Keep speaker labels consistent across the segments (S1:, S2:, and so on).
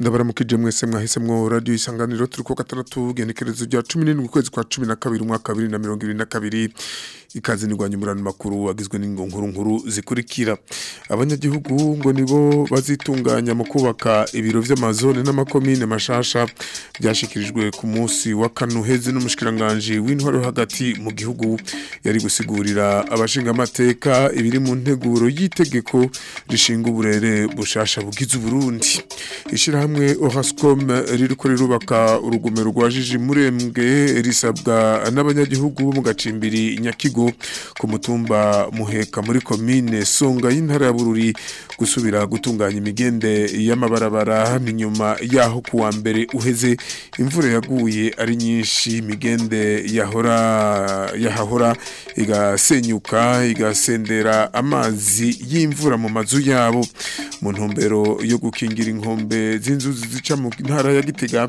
S1: ndabaramukije mwese mwahisemwo radio isanganiro turi ku gatandatu genekerezo rya 17 ukwezi kwa 12 umwaka kabiri ikaze n'irwanyamurano makuru agizwe n'ingo nkuru zikurikira abanyagihugu ngo nibo bazitunganya mu kubaka ibiro by'amazone n'amakomine mashasha byashyikirijwe ku munsi wa kanuheze n'umushyikiranganji w'intwaro hagati mu gihugu yari gusigurira abashingamateka ibiri mu nteguro y'itegeko rishinga uburere bushasha bugize uburundi ishyirahamwe ohascom riri kuri rubaka urugomero rwa jiji murembwe risabwa n'abanyagihugu bo mu gacimbiri nyakigo Mihigo ku mutumba Muheka muri komine Songa y'intara ya Bururi gusubira gutunganya imigende y'amabarabara ni nyuma yaho kuwa mbere uheze imvura yaguye ari nyinshi imigende yahora yahahora igasenyuka igasendera amazi y'imvura mu mazu yabo mu ntumbero yo gukingira inkombe z'inzuzi zica mu ntara ya Gitega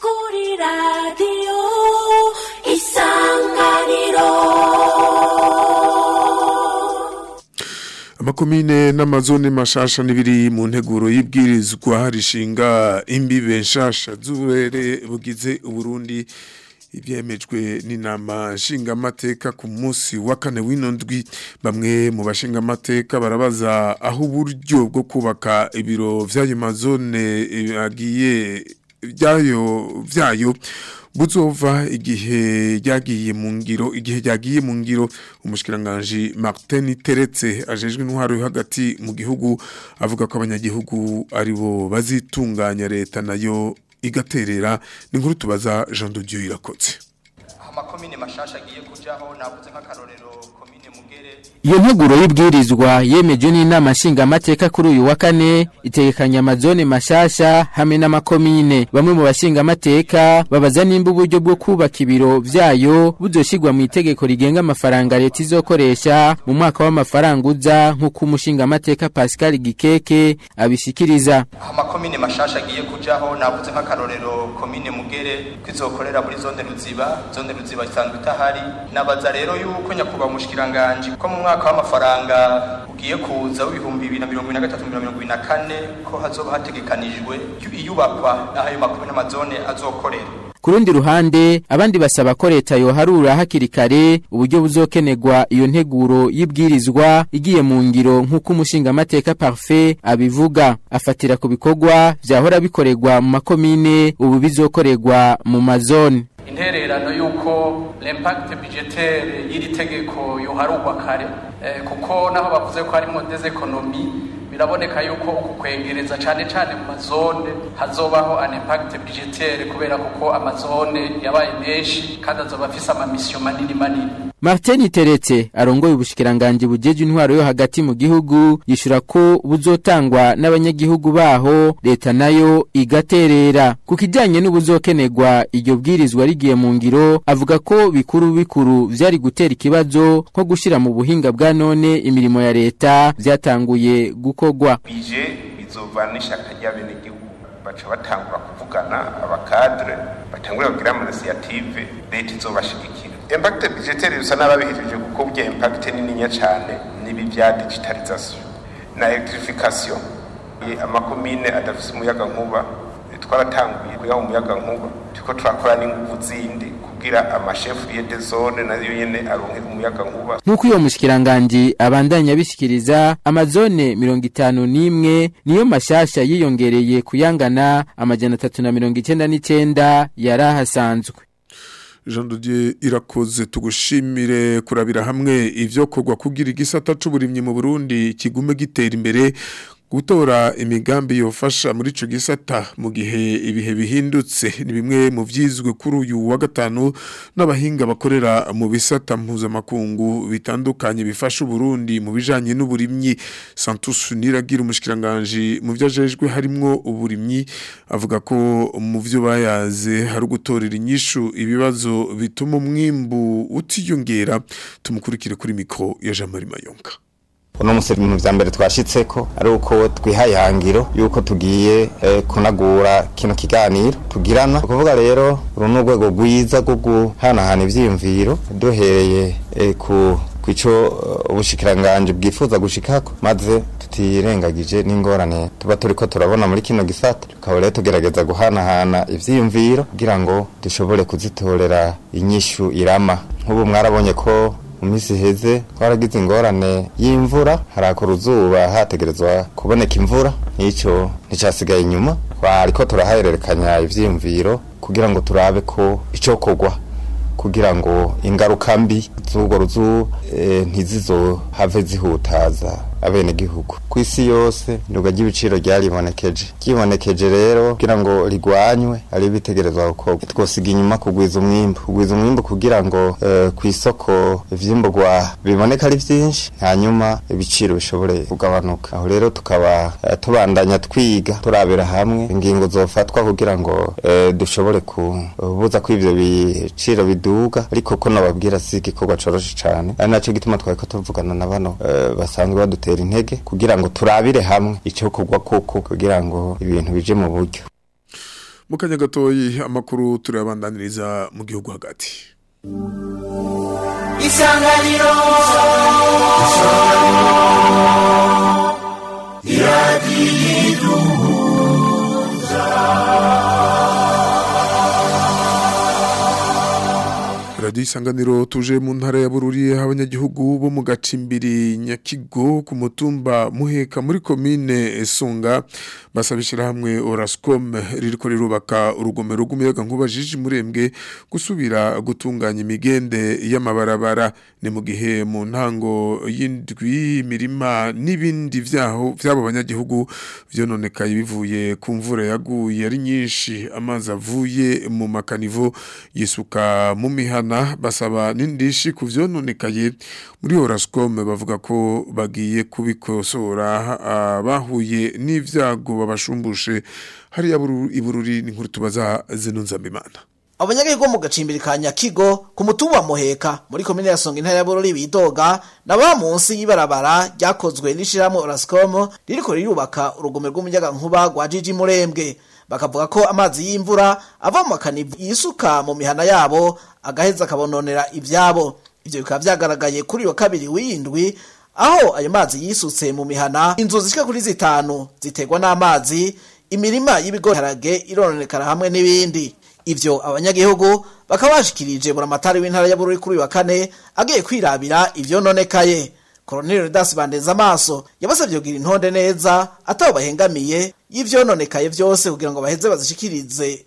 S2: kuri radiyo
S1: amakomine n'amazone mashasha n'ibiri mu nteguro y'ibwirizwa rishinga imbibe nshasha z’uburere bugize uburundi ibyemejwe n'inama nshingamateka ku munsi wa kane Winondwi bamwe mu bashingamateka barabaza aho uburyo bwo kubaka ibiro by'ayo mazone agiye byayo byayo buzova igihe ryagiye mu ngiro igihe ryagiye mu ngiro umushyikiranganji Martin teretse ajejwe intwaro hagati mu gihugu avuga ko abanyagihugu aribo bazitunganya leta nayo igaterera ni inkuru tubaza Jean de Dieu irakotse
S3: amakomine mashasha agiye kujaho navuze nk'akarorero
S4: Iyo nteguro y'ibwirizwa yemeje n'inama nshingamateka kuri uyu wa kane itekanya amazone mashasha hamwe n'amakomine bamwe mu bashingamateka babaza nimba uburyo bwo kubaka ibiro byayo buzoshigwa mu itegeko rigenga amafaranga leta izokoresha mu mwaka w'amafaranga uza nk'uko umushingamateka Pascal Gikeke abishyikiriza
S3: amakomine mashasha agiye kujaho navuze nk'akarorero komine Mugere kwizokorera muri zone Ruziba zone Ruziba isanzwe itahari nabaza rero yuko nyakubahwa mushikiranganje ko mu umwaka w'amafaranga ugiye kuza w'ibihumbi bibiri na mirongo ine na gatatu mirongo ibiri na kane ko hazoba hategekanijwe iyubakwa n'ayo mazone azokorera
S4: ku rundi ruhande abandi basaba ko leta yoharura hakiri kare uburyo buzokenegwa iyo nteguro y'ibwirizwa igiye mu ngiro nk'uko umushingamateka parfe abivuga afatira ku bikorwa byahora bikorerwa mu makomine ubu bizokorerwa mu mazone
S5: intererano y'uko l'impact budgetaire y'iri tegeko yoharugwa kare eh, kuko naho bavuze ko harimo des ekonomi biraboneka yuko uku kwegereza cyane cyane mu mazone hazobaho an impact kubera kuko amazone yabaye menshi kandi azoba afise amamisiyo manini manini
S4: Martin Teretse arongoye ubushikiranganje bujeje intwaro yo hagati mu gihugu yishura ko buzotangwa n'abanyagihugu baho leta nayo igaterera ku kijanye n'ubuzokenegwa iryo bwirizwa rigiye mu ngiro avuga ko bikuru bikuru byari gutera ikibazo nko gushyira mu buhinga bwa none imirimo ya leta byatanguye gukogwa
S6: bije bizovanisha kajya bene baca batangura kuvugana abakadre batangura kugira amanasiyative leta izobashigikira impakite bijiteri bisa n'ababihirije kuko buriya impakite nininya cyane n'ibi bya digitalizasiyo na elegitirifikasiyo amakomine adafite umuyaga nkuba twaratanguye kuyaha umuyaga nkuba turiko turakora n'inguvu zindi kugira amashefu yete zone nayo nyene aronke umuyaga nkuba
S4: nuko iyo mushikiranganje abandanya bishikiriza amazone 51 niyo mashasha yiyongereye kuyangana amajana
S1: 399 yarahasanzwe ijambo irakoze tugushimire kurabira hamwe ibyo kugwa kugira igisata cy'uburimyi mu burundi kigume gitera imbere gutora imigambi yofasha muri ico gisata mu gihe ibihe bihindutse ni bimwe mu vyizwe kuri uyu wa gatanu n'abahinga bakorera mu bisata mpuzamakungu bitandukanye bifasha Burundi mu bijanye n'uburimyi Santos Niragira umushikiranganje mu vyajejwe harimwo uburimyi avuga ko mu vyo bayaze hari gutorera inyishu ibibazo bituma umwimbu utiyongera tumukurikire kuri mikro ya Jean Marie Mayonka
S7: uno musi ibintu vya mbere twashitse ko ari uko twihayangiro yuko tugiye eh, kunagura kino kiganiro tugirana kuvuga rero uru ni urwego rwiza rwo guhanahana ivyiyumviro duhereye eh, ku kwico eh, ubushikiranganje bwifuza gushikako maze tutirengagije n'ingorane tuba turi ko turabona muri kino gisata tukaba rero tugerageza guhanahana ivyiyumviro kugira ngo dushobore kuzitorera inyishu irama nk'ubu mwarabonye ko mu minsi iheze twaragize ingorane y'imvura harakora uzuba hategerezwa kuboneka imvura nk'icyo nticyasigaye inyuma ariko turahahererekanya ibyiyumviro kugira ngo turabe ko icyo kogwa kugira ngo ingaruka mbi z'urwo ruzu eh, ntizizo have zihutaza abenegihugu ku isi yose nduga ry'ibiciro ryaribonekeje ryibonekeje rero kugira ngo rigwanywe ari bitegerezwa gukorwa twosiga inyuma kugwiza umwimbu kugwiza umwimbu kugira ngo eh, ku isoko ivyimburwa biboneka ari byinshi hanyuma ibiciro bishobore kugabanuka aho rero tukaba eh, tubandanya twiga turabira hamwe ingingo zofatwa kugira ngo eh, dushobore kubuza ko ivyo biciro biduga ariko ko nababwira si igikorwa coroshe cane ari naco gituma twari tuvugana na bano basanzwe badutera bitera intege kugira ngo turabire hamwe icyo kugwa koko kugira ngo ibintu bije mu buryo
S1: mu kanya gatoyi amakuru turabandaniriza mu gihugu hagati
S2: isanganiro
S1: isanganiro iduhuza isanganiro tuje mu ntara ya bururi abanyagihugu bo mu gacimbiri nyakigo ku mutumba muheka muri komine esunga basaba hamwe orascom ririko rirubaka urugomero rw'umuyaga nkuba jiji murembwe gusubira gutunganya imigende y'amabarabara ni mu gihe mu ntango y'indwi imirima n'ibindi byaho by'abo banyagihugu byononekaye bivuye ku mvura yaguye ari nyinshi amazi avuye mu makanivo yisuka mu mihana basaba n’indishi ku byononekaye muri horascom bavuga ko bagiye kubikosora ah, bahuye n'ibyago babashumbushe hari hariya ibururi n’inkuru nkuru tubaza zino nzambimana
S8: abanyagihugu mu gacimbiri ka nyakigo ku mutumba muheka muri komine ya songa intara y'abururi bidoga naba munsi y'ibarabara ryakozwe n'ishyirahamwe orasikomu ririko rirubaka urugomero rw'umuyagankuba rwa jiji murembwe bakavuga ko amazi y'imvura avamo akanivu yisuka mu mihana yabo agaheza akabononera ibyabo ibyo bikaba byagaragaye kuri iyo kabiri w'indwi aho ayo mazi yisutse mu mihana inzu zishyika kuri zitanu ziterwa n'amazi imirima y'ibigoharage irononekara hamwe n'ibindi ibyo abanyagihugu bakaba bashikirije buramatari w'intara y'abururi kuri wa kane agiye kwirabira ibyo nonekaye koroneri ridasi bandeza amaso yabasabye kugira intonde neza atabo bahengamiye y'ibyononekaye byose kugira ngo baheze bazishikirize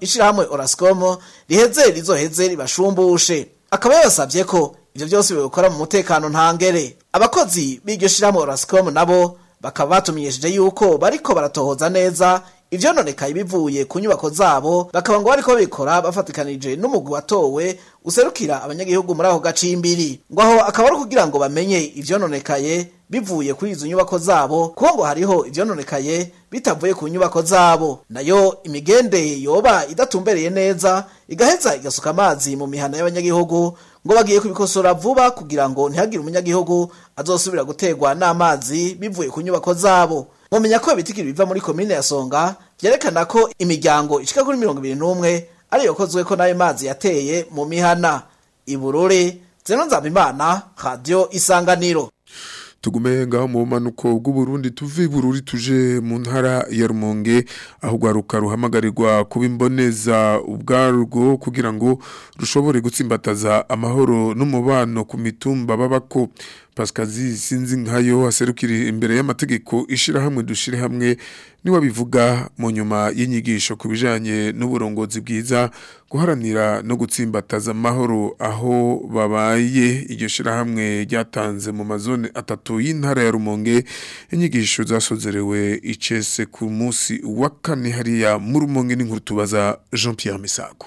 S8: ishyirahamwe orasikomo riheze rizoheze ribashumbushe akaba yabasabye ko ibyo byose bibikora mu mutekano ntangere abakozi b'iryo shyirahamwe orasikomo nabo bakaba batumenyesheje yuko bariko baratohoza neza ivyononekaye bivuye ku nyubako zabo bakaba ngo bariko babikora bafatikanije n'umugwi watowe userukira abanyagihugu muri ako gacimbiri ngo aho akaba ari kugira ngo bamenye ivyononekaye bivuye kuri izo nyubako zabo kuko ngo hariho ibyononekaye bitavuye ku nyubako zabo nayo imigende yoba idatumbereye neza igaheza igasuka amazi mu mihana y'abanyagihugu ngo bagiye kubikosora vuba kugira ngo ntihagire umunyagihugu azosubira gutegwa n'amazi bivuye ku nyubako zabo mumenya ko ibitikiri biva muri komine ya songa byerekana ko imiryango ishika kuri mirongo ibiri n'umwe ariyo yakozwe ko n'ayo mazi yateye mu mihana iburure zeno nzaba imana radiyo isanganiro
S1: tugume ngaho mu manuko bw'uburundi tuvibururi tuje mu ntara ya rumonge aho ruhamagarirwa kuba imboneza ubwarwo kugira ngo rushobore gutsimbataza amahoro n'umubano ku mitumba babako pasikazi sinzi nkayo aserukira imbere y'amategeko ishyirahamwe dushyire hamwe niwe bivuga mu nyuma y'inyigisho ku bijyanye n'uburongozi bwiza guharanira no gutsimbataza mahoro aho babaye iryo shyirahamwe ryatanze mu mazone atatu y'intara ya rumonge inyigisho zasozerewe icese ku munsi wa kane hariya mu rumonge n'inkuru tubaza jean Pierre Misago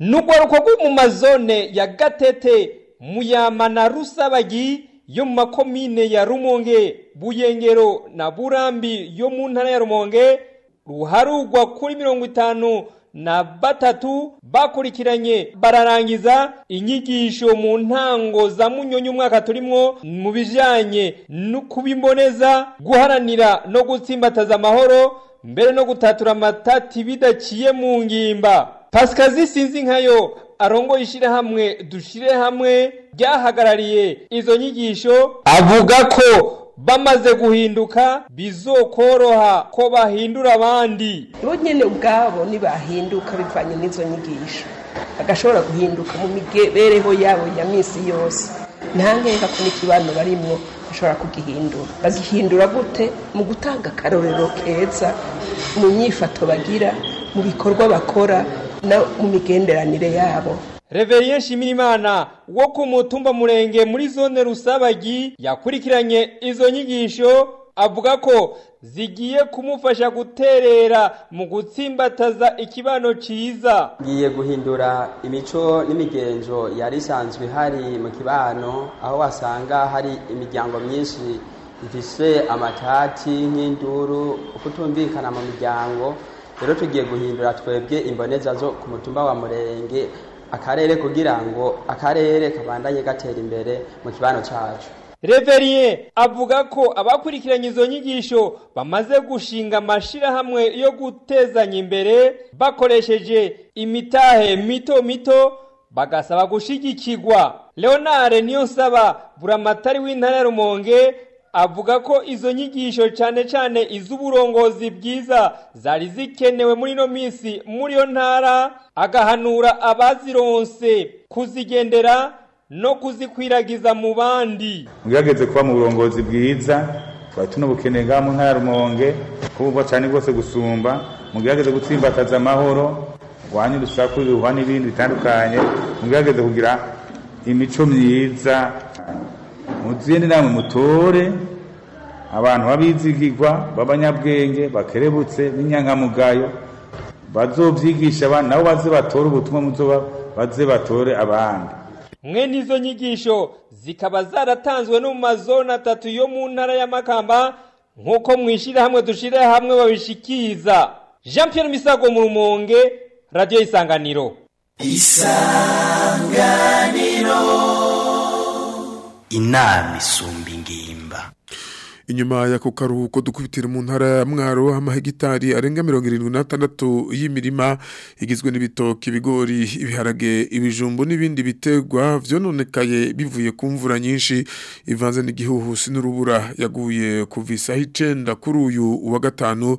S9: ni rwo mu mazone ya gatete Muyama na rusabagi yo mu makomine ya rumonge buyengero na burambi yo mu ntara ya rumonge ruharugwa kuri mirongo itanu na batatu bakurikiranye bararangiza inyigisho mu ntango za Munyonyi umwaka turimo mu bijyanye no kubimboneza guharanira no gutsimbataza amahoro mbere no gutatura amatati bidaciye mu ngimba pasikazi sinzi nkayo arongoye ishyirahamwe dushire hamwe ryahagarariye izo nyigisho avuga ko bamaze guhinduka bizokoroha ko bahindura abandi
S10: bo nyine ubwabo nibahinduka bivanye n'izo nyigisho bagashobora guhinduka mu mibereho yabo ya minsi yose nta nkenga ko n'ikibano barimwo bashobora kugihindura bagihindura gute mu gutanga akarorero keza mu myifato bagira mu bikorwa bakora no mu migenderanire yabo
S9: Reverien Nshimirimana wo ku mutumba murenge muri zone Rusabagi yakurikiranye izo nyigisho avuga ko zigiye kumufasha guterera mu gutsimbataza ikibano cyiza
S11: ngiye guhindura imico n'imigenzo yari isanzwe hari mu kibano aho wasanga hari imiryango myinshi ifise amatati nk'induru kutumvikana mu miryango rero tugiye guhindura twebwe imboneza zo ku mutumba wa murenge akarere kugira ngo akarere kabandanye gatera imbere mu kibano cyacu
S9: Reveriye avuga ko abakurikiranye izo nyigisho bamaze gushinga amashyirahamwe yo gutezanya imbere bakoresheje imitahe mito mito bagasaba gushyigikirwa leonard niyo nsaba buramatari w'intara ya rumonge avuga ko izo nyigisho cyane cyane iz'uburongozi bwiza zari zikenewe muri ino minsi muri iyo ntara agahanura abazironse kuzigendera no kuzikwiragiza mu bandi
S12: mwirageze kuba mu burongozi bwiza twari tunabukeneye ngaha mu ntara rumonge kuba cyane rwose gusumba mugerageze gutsimbataza amahoro urwanya urusaku urwanya ibindi bitandukanye mugerageze kugira imico myiza muziye namwe mutore abantu b'abizigirwa b'abanyabwenge bakerebutse n'inyangamugayo bazobyigisha abana nabo baze batore ubutumwa muzoba baze batore abandi
S9: mwene izo nyigisho zikaba zaratanzwe no mu mazone atatu yo mu ntara yamakamba nk’uko nk'uko mwishyirahamwe dushyira hamwe babishikiriza jean Pierre Misago mu rumonge radiyo isanganiro
S13: isanganiro inama isumba ingimbi
S1: inyuma y'ako karuhuko dukubitira mu ntara ya mwaro amahegitari arenga mirongo irindwi n'atandatu y'imirima igizwe n'ibitoki ibigori ibiharage ibijumbu n'ibindi bitegwa vyononekaye bivuye ku mvura nyinshi ivanze n'igihuhusi n'urubura yaguye kuva isaha icenda kuri uyu wa gatanu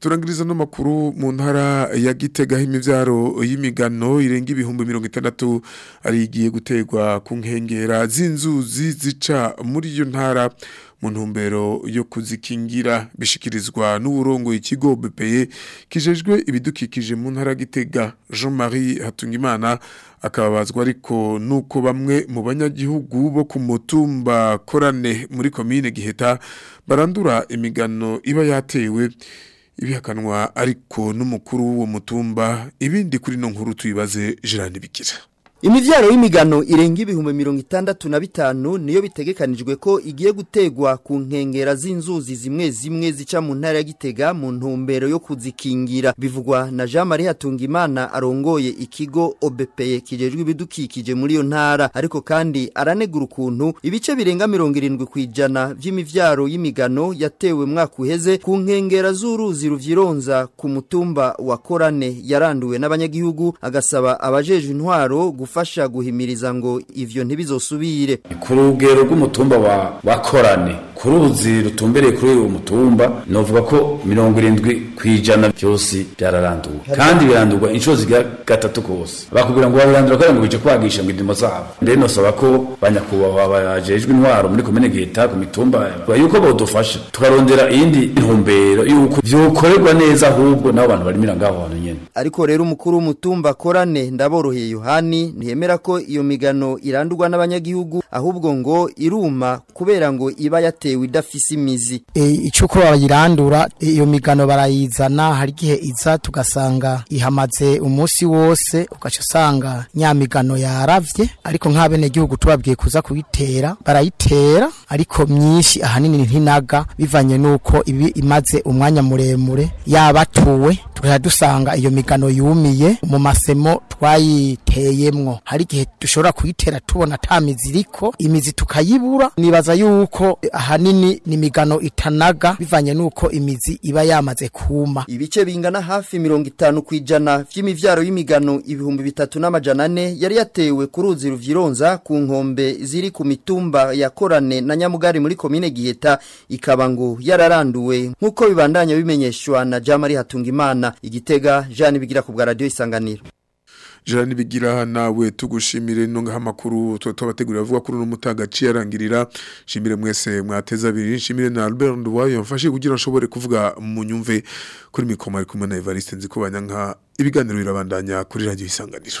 S1: turangiriza n'amakuru mu ntara ya gitegaho imibyaro y'imigano irenga ibihumbi mirongo itandatu ari igiye gutegwa ku nkengera z'inzuzi zica muri iyo ntara mu ntumbero yo kuzikingira bishikirizwa n'uburongo ikigo BPE kijejwe ibidukikije mu ntara gitega Jean-Marie Hatungimana akababazwa ariko nuko bamwe mu banyagihugu bo ku mutumba korane muri komine giheta barandura imigano iba yatewe ibihakanwa ariko n'umukuru w'uwo mutumba ibindi kuri no nkuru tuyibaze jirani bigira
S14: imibyaro y'imigano irenga ibihumbi mirongo itandatu na bitanu niyo bitegekanijwe ko igiye gutegwa ku nkengera z'inzuzi zimwe zimwe zica mu ntara ya gitega mu ntumbero yo kuzikingira bivugwa na jean marie hatungimana arongoye ikigo obepeye kijejwe ibidukikije muri iyo ntara ariko kandi aranegura ukuntu ibice birenga mirongo irindwi ku ijana by'imibyaro y'imigano yatewe mwaka uheze ku nkengera z'uruzi ruvyironza ku mutumba wa korane yaranduwe n'abanyagihugu agasaba abajeje intwaro gufasha guhimiriza ngo ivyo ntibizosubire
S15: ku rugero rw'umutumba wa wakorane ku ruzi rutumbereye kuri uyu mutumba novuga ko mirongo irindwi ku ijana byose byararandurwa kandi birandurwa inshuro zigera gatatu kose bakubwira ngo babirandura kugira ngo bijye kwagisha mu indimo zabo mbere nosaba ko banyakubahwa bajejwe intwaro muri komine geta ku mitumba yuko bodufasha tukarondera iyindi ntumbero yuko byokorerwa neza ahubwo n'abo bantu barimira ngaho hantu nyene
S14: ariko rero umukuru w'umutumba akorane ndaboroheye yohani ntiyemera ko iyo migano irandurwa n'abanyagihugu ahubwo ngo iruma kubera ngo iba yate yatewe idafise imizi e,
S16: icyo uko bayirandura e, iyo migano barayizana hari gihe iza tugasanga ihamaze umunsi wose ugaca usanga nyamigano yaravye ariko nk'abenegihugu tubabwiye kuza kuyitera barayitera ariko myinshi ahanini ntinaga bivanye nuko ibi imaze umwanya muremure yabatuwe tukajya dusanga iyo migano yumiye mu masemo twayiteyemwo hari igihe dushobora kuyitera tubona ata mizi iriko imizi tukayibura nibaza yuko ahanini ni itanaga bivanye nuko imizi iba yamaze kuma
S14: ibice bingana hafi mirongo itanu ku ijana by’imibyaro y'imigano ibihumbi bitatu n'amajana ane yari yatewe ku ruzi ruvyironza ku nkombe ziri ku mitumba yakorane na nyamugari muri komine giheta ikaba ngo yararanduwe nk'uko bibandanya bimenyeshwa na jamari hatungimana igitega Jean bigira ku bwa radio isanganiro
S1: Jean Bigira nawe tugushimire nunga hamakuru toto bategurira avuga kuri umutagaci yarangirira shimire mwese mwateza biri shimire na Albert Nduwayo mfashe kugira nshobore kuvuga mu nyumve kuri mikoma ari kumwe na Evariste nzi ko banyanka ibiganiro birabandanya kuri radio isanganiro